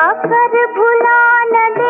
कर भुला न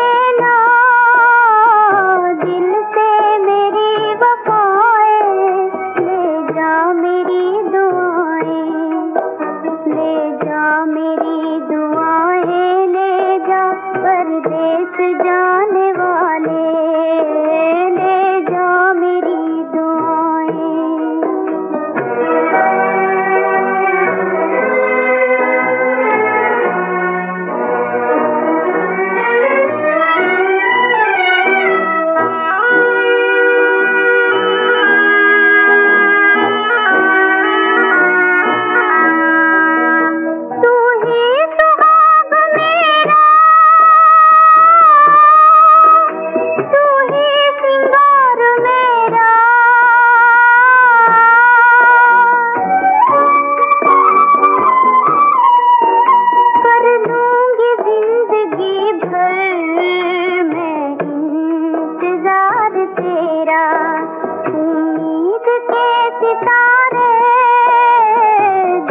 मेरा। उम्मीद के सितारे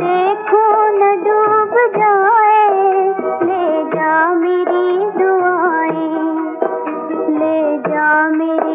देखो न डूब जाए। ले जा मेरी दुआएँ, ले जा मेरी